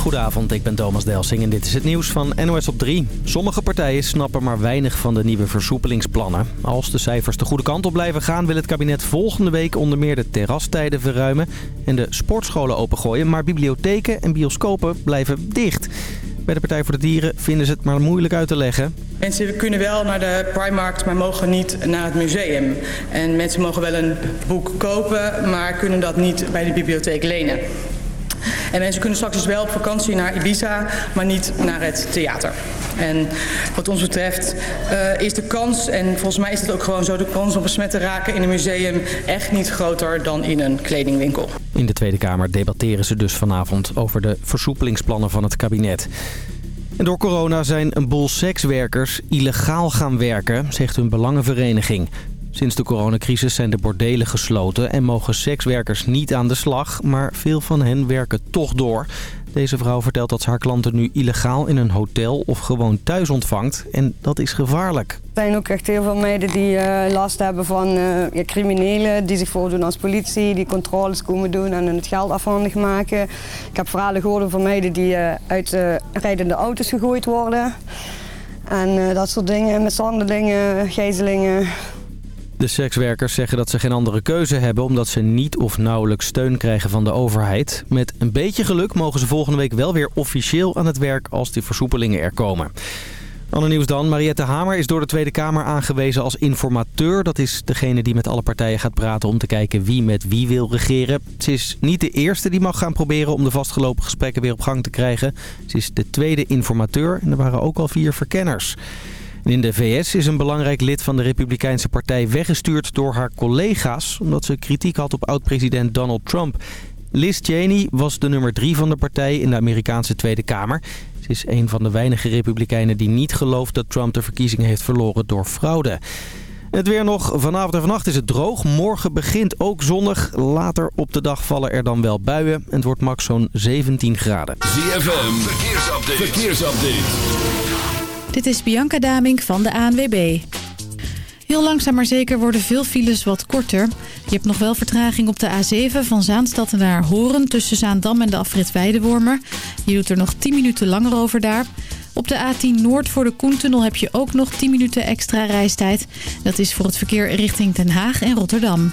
Goedenavond, ik ben Thomas Delsing en dit is het nieuws van NOS op 3. Sommige partijen snappen maar weinig van de nieuwe versoepelingsplannen. Als de cijfers de goede kant op blijven gaan... wil het kabinet volgende week onder meer de terrastijden verruimen... en de sportscholen opengooien, maar bibliotheken en bioscopen blijven dicht. Bij de Partij voor de Dieren vinden ze het maar moeilijk uit te leggen. Mensen kunnen wel naar de Primarkt, maar mogen niet naar het museum. En mensen mogen wel een boek kopen, maar kunnen dat niet bij de bibliotheek lenen. En mensen kunnen straks dus wel op vakantie naar Ibiza, maar niet naar het theater. En wat ons betreft uh, is de kans, en volgens mij is het ook gewoon zo... de kans om besmet te raken in een museum echt niet groter dan in een kledingwinkel. In de Tweede Kamer debatteren ze dus vanavond over de versoepelingsplannen van het kabinet. En door corona zijn een boel sekswerkers illegaal gaan werken, zegt hun belangenvereniging. Sinds de coronacrisis zijn de bordelen gesloten en mogen sekswerkers niet aan de slag, maar veel van hen werken toch door. Deze vrouw vertelt dat ze haar klanten nu illegaal in een hotel of gewoon thuis ontvangt en dat is gevaarlijk. Er zijn ook echt heel veel meiden die uh, last hebben van uh, ja, criminelen die zich voordoen als politie, die controles komen doen en het geld afhandig maken. Ik heb verhalen gehoord van meiden die uh, uit rijdende auto's gegooid worden en dat soort dingen, mishandelingen, gezelingen. De sekswerkers zeggen dat ze geen andere keuze hebben... omdat ze niet of nauwelijks steun krijgen van de overheid. Met een beetje geluk mogen ze volgende week wel weer officieel aan het werk... als die versoepelingen er komen. Ander nieuws dan. Mariette Hamer is door de Tweede Kamer aangewezen als informateur. Dat is degene die met alle partijen gaat praten om te kijken wie met wie wil regeren. Ze is niet de eerste die mag gaan proberen om de vastgelopen gesprekken weer op gang te krijgen. Ze is de tweede informateur en er waren ook al vier verkenners. In de VS is een belangrijk lid van de Republikeinse partij weggestuurd door haar collega's... omdat ze kritiek had op oud-president Donald Trump. Liz Cheney was de nummer drie van de partij in de Amerikaanse Tweede Kamer. Ze is een van de weinige republikeinen die niet gelooft dat Trump de verkiezingen heeft verloren door fraude. Het weer nog. Vanavond en vannacht is het droog. Morgen begint ook zonnig. Later op de dag vallen er dan wel buien. En het wordt max zo'n 17 graden. ZFM. Verkeersupdate. Verkeersupdate. Dit is Bianca Damink van de ANWB. Heel langzaam maar zeker worden veel files wat korter. Je hebt nog wel vertraging op de A7 van Zaanstad naar Horen... tussen Zaandam en de afrit Weidewormer. Je doet er nog 10 minuten langer over daar. Op de A10 Noord voor de Koentunnel heb je ook nog 10 minuten extra reistijd. Dat is voor het verkeer richting Den Haag en Rotterdam.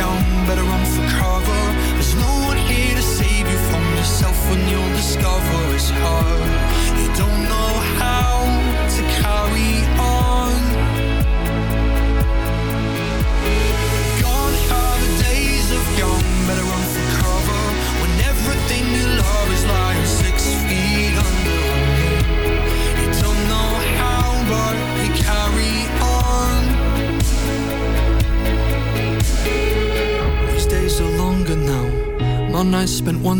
on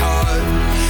heart.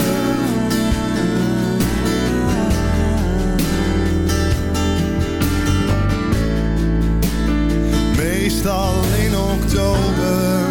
Meestal in oktober.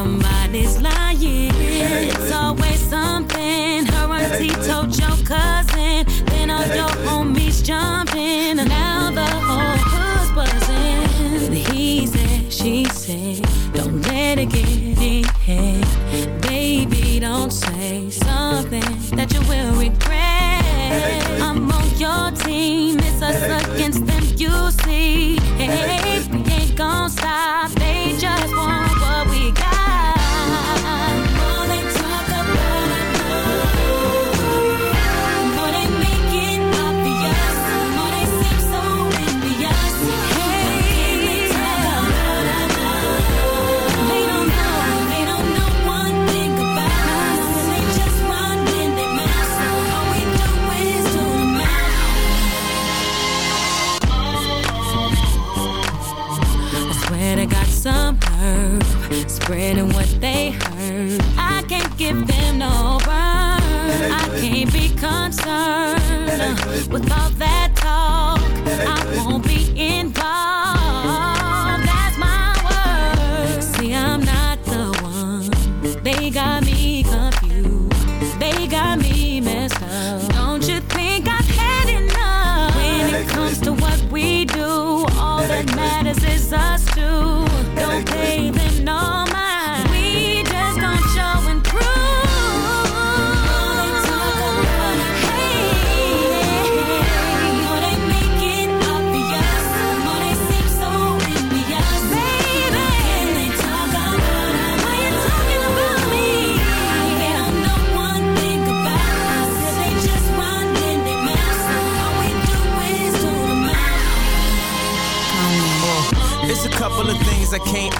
somebody's lying. It's always something. Her auntie told your with all that talk. I won't I can't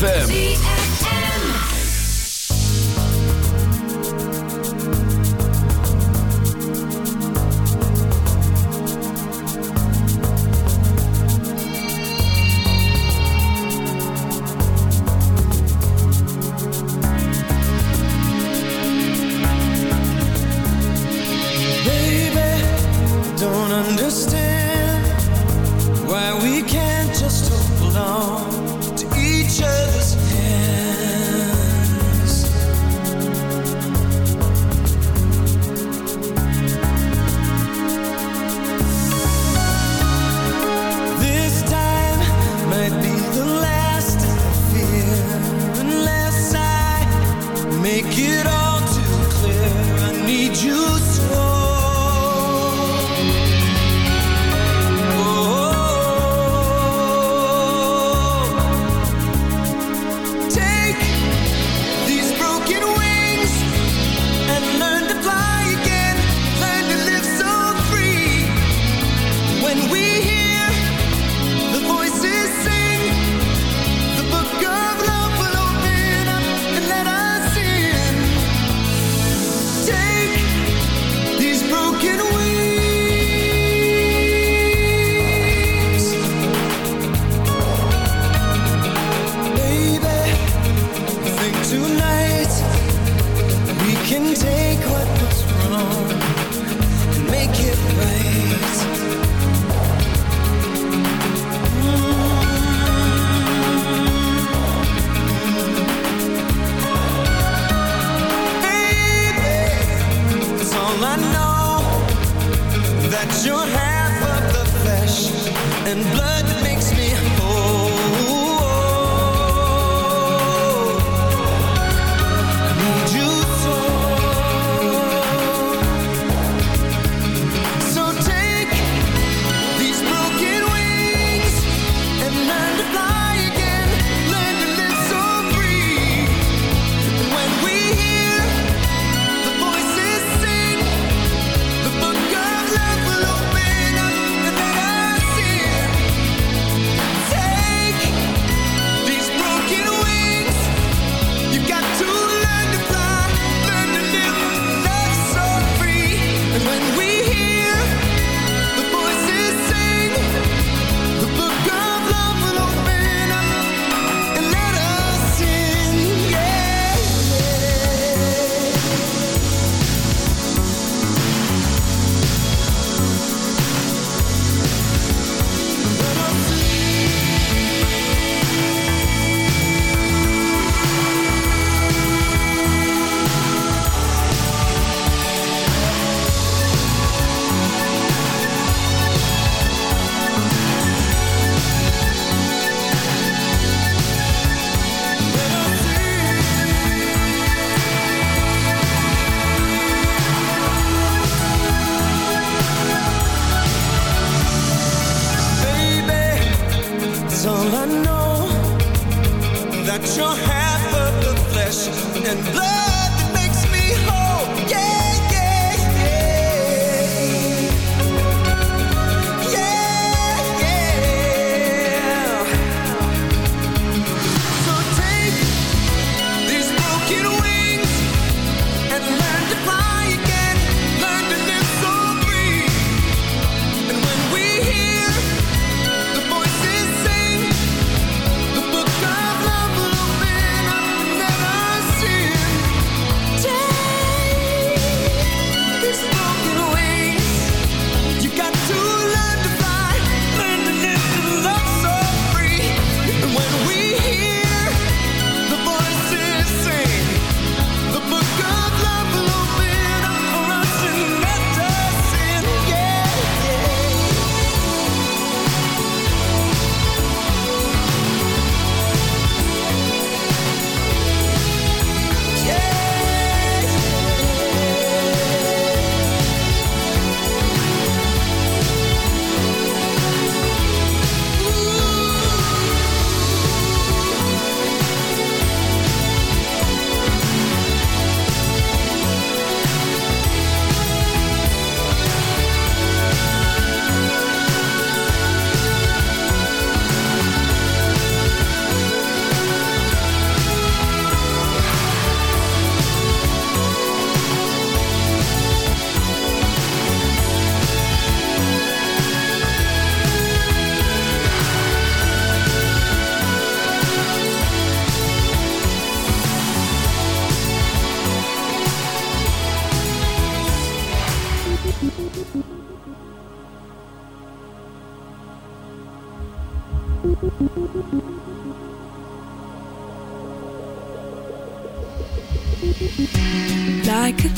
ZFM. And blood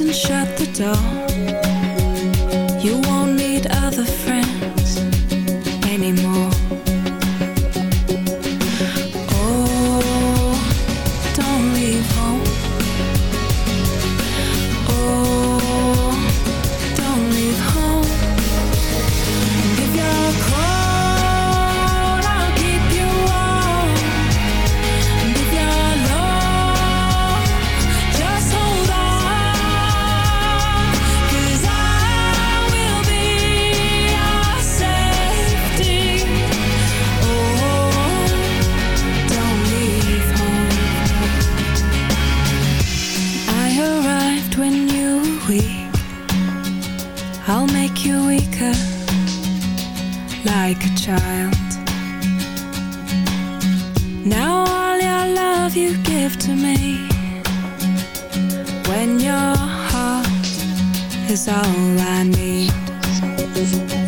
and shut the door. when your heart is all I need.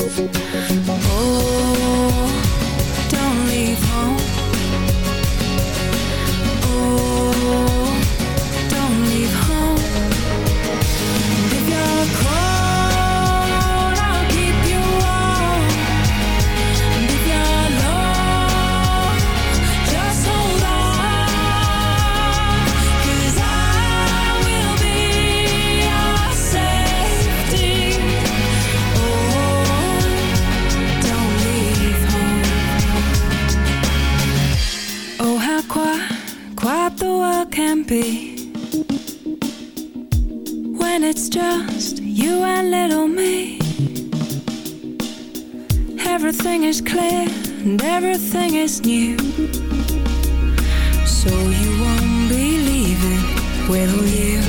and everything is new. So you won't be leaving, will you?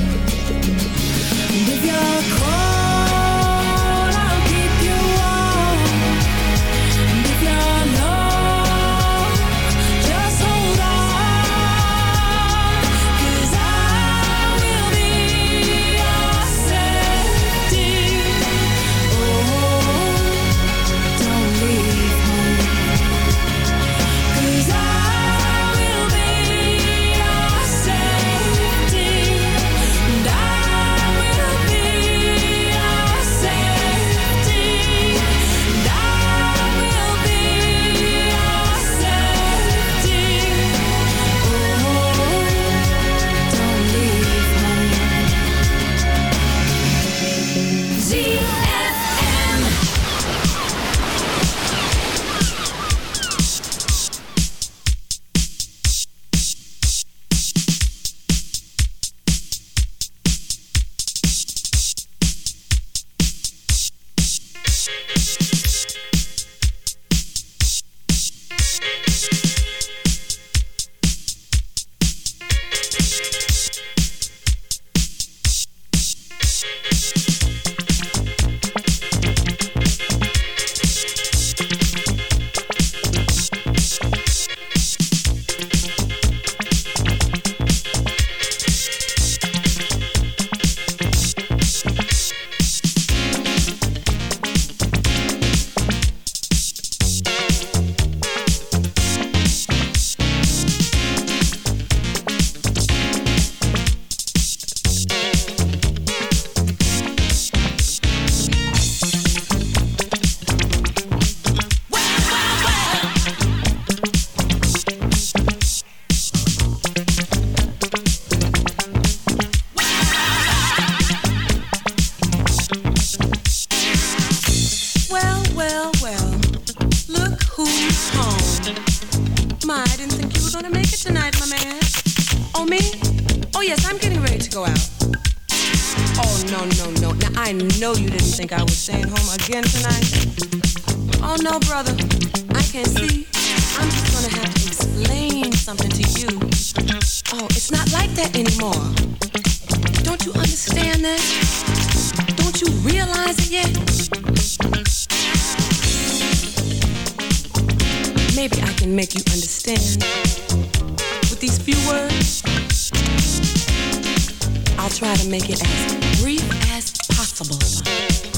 Try to make it as brief as possible.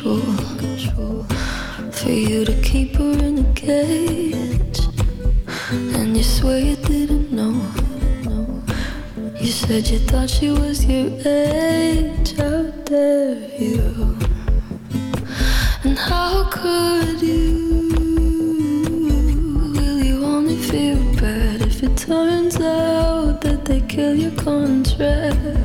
control, for you to keep her in a cage. And you swear you didn't know. You said you thought she was your age. How dare you? And how could you? Will you only feel bad if it turns out that they kill your contract?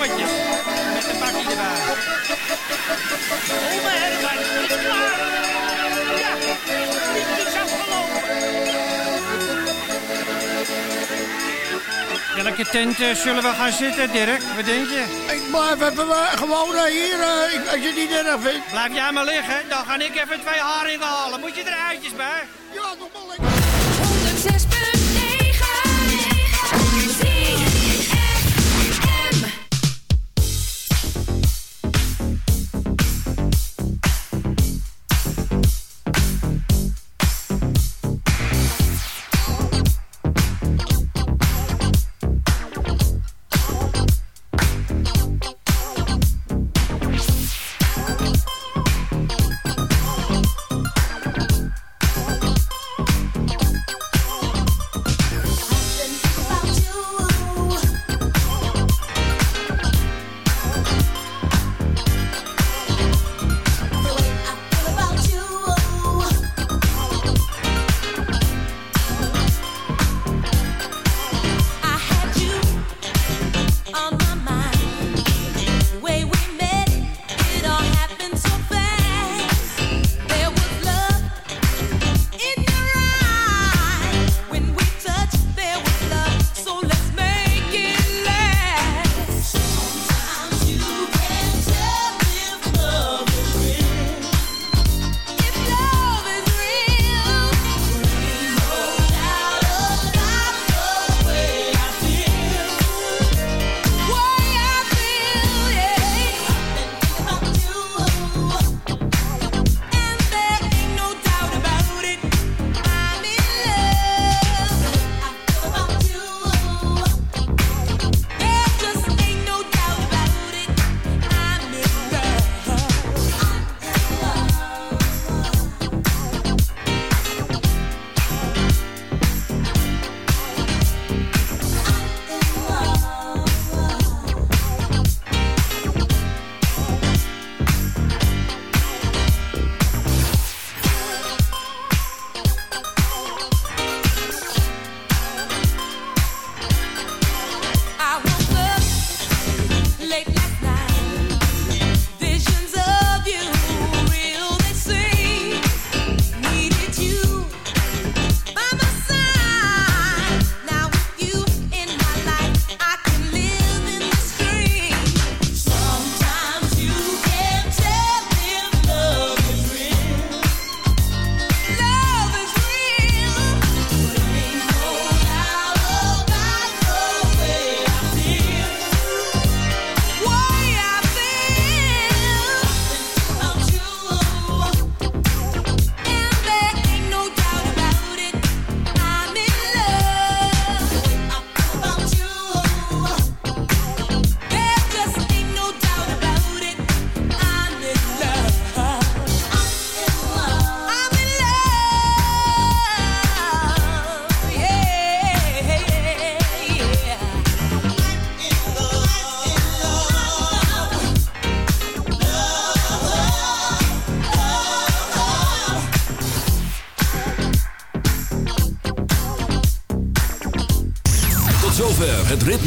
Met een pakje erbij. Oh, Oma het is klaar. Ja, het is afgelopen. Welke tent eh, zullen we gaan zitten, Dirk? Wat denk je? Ik blijf even eh, gewoon eh, hier, als je het niet erg vindt. Blijf jij maar liggen, dan ga ik even twee haringen halen. Moet je er eitjes bij? Ja, nog maar.